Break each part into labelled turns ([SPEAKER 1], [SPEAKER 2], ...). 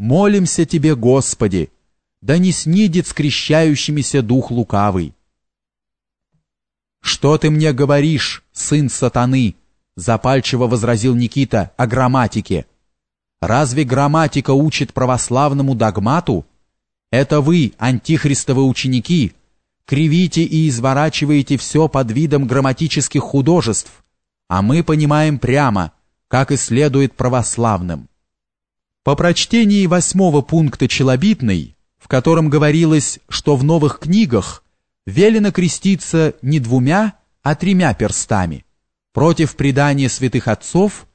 [SPEAKER 1] молимся Тебе, Господи, да не снидет скрещающимися дух лукавый. «Что ты мне говоришь, сын сатаны?» запальчиво возразил Никита о грамматике. «Разве грамматика учит православному догмату? Это вы, антихристовы ученики, кривите и изворачиваете все под видом грамматических художеств, а мы понимаем прямо, как и следует православным». По прочтении восьмого пункта челобитной, в котором говорилось, что в новых книгах велено креститься не двумя, а тремя перстами, против предания святых отцов,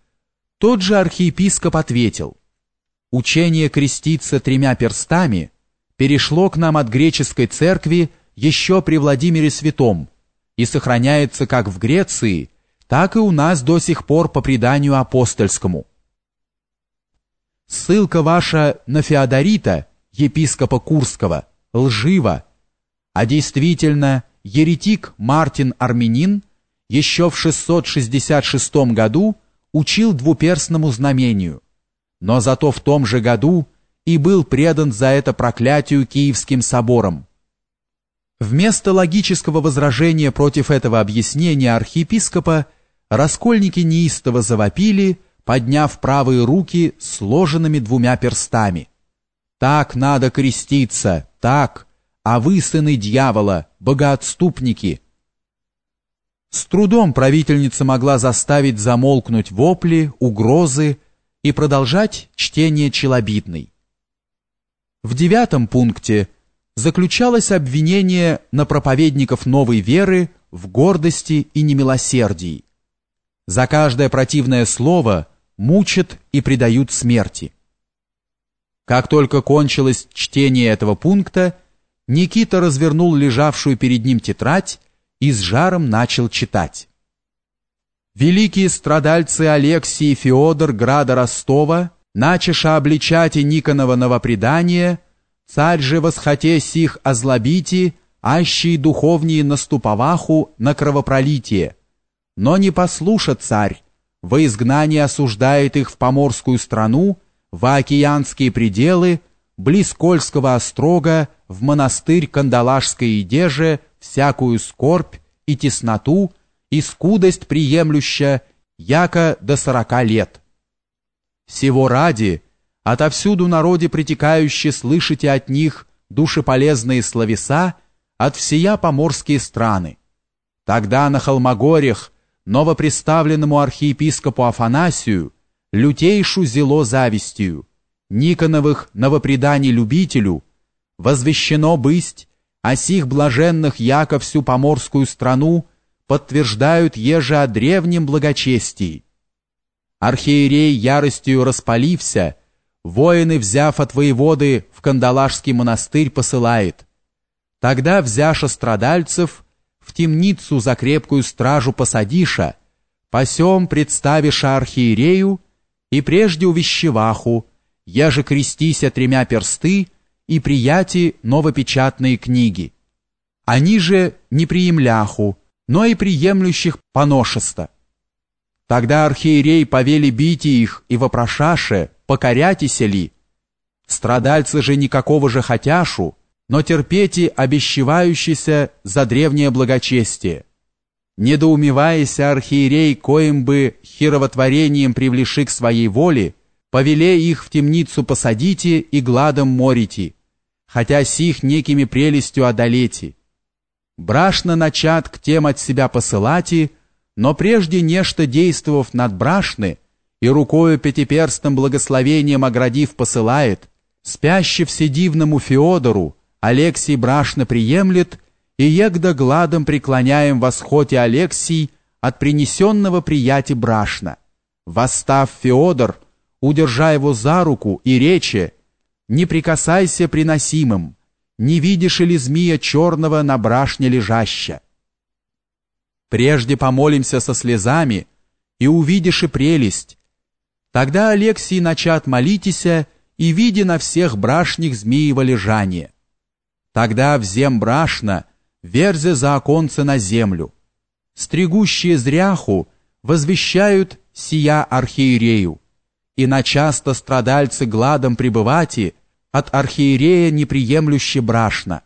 [SPEAKER 1] тот же архиепископ ответил, «Учение креститься тремя перстами перешло к нам от греческой церкви еще при Владимире Святом и сохраняется как в Греции, так и у нас до сих пор по преданию апостольскому». Ссылка ваша на Феодорита, епископа Курского, лжива, а действительно еретик Мартин Армянин еще в 666 году учил двуперстному знамению, но зато в том же году и был предан за это проклятию Киевским собором. Вместо логического возражения против этого объяснения архиепископа раскольники неистово завопили – подняв правые руки сложенными двумя перстами. «Так надо креститься, так, а вы, сыны дьявола, богоотступники!» С трудом правительница могла заставить замолкнуть вопли, угрозы и продолжать чтение челобитной. В девятом пункте заключалось обвинение на проповедников новой веры в гордости и немилосердии. За каждое противное слово – мучат и предают смерти. Как только кончилось чтение этого пункта, Никита развернул лежавшую перед ним тетрадь и с жаром начал читать. Великие страдальцы Алексий и Феодор града Ростова, начеша обличать и Никонова новопредание, царь же восхоте сих озлобити, ащие духовнее наступоваху на кровопролитие. Но не послуша царь, во изгнание осуждает их в поморскую страну, в океанские пределы, близ Кольского острога, в монастырь Кандалашской Идеже, всякую скорбь и тесноту, и скудость приемлющая, яко до сорока лет. Всего ради, отовсюду народе притекающие слышите от них душеполезные словеса от всея поморские страны. Тогда на Холмогорьях новоприставленному архиепископу Афанасию лютейшу зело завистью, Никоновых новопреданий любителю, возвещено бысть, а сих блаженных яко всю поморскую страну подтверждают еже о древнем благочестии. Архиерей яростью распалився, воины, взяв от воеводы в Кандалашский монастырь, посылает. Тогда, взяша страдальцев, темницу за крепкую стражу посадиша, посем представиша архиерею и прежде увещеваху, я же крестися тремя персты и прияти новопечатные книги. Они же не приемляху, но и приемлющих поношеста. Тогда архиерей повели бить их и вопрошаше, покорятися ли. Страдальцы же никакого же хотяшу, но терпете обещевающийся за древнее благочестие. Недоумеваясь архиерей, коим бы хировотворением привлеши к своей воле, повеле их в темницу посадите и гладом морите, хотя сих некими прелестью одолете. Брашно начат к тем от себя посылати, но прежде нечто действовав над брашны и рукою пятиперстным благословением оградив посылает, спяще вседивному Феодору, Алексий брашно приемлет, и егда гладом преклоняем восходе Алексий от принесенного приятия брашна. Восстав Феодор, удержа его за руку и речи, «Не прикасайся приносимым, не видишь ли змея черного на брашне лежаща?» Прежде помолимся со слезами, и увидишь и прелесть. Тогда Алексий начат молитеся, и види на всех брашнях змеево лежание. Тогда взем брашно, верзе за оконце на землю. Стригущие зряху возвещают сия архиерею, и на часто страдальцы гладом пребывати, от архиерея неприемлюще брашно.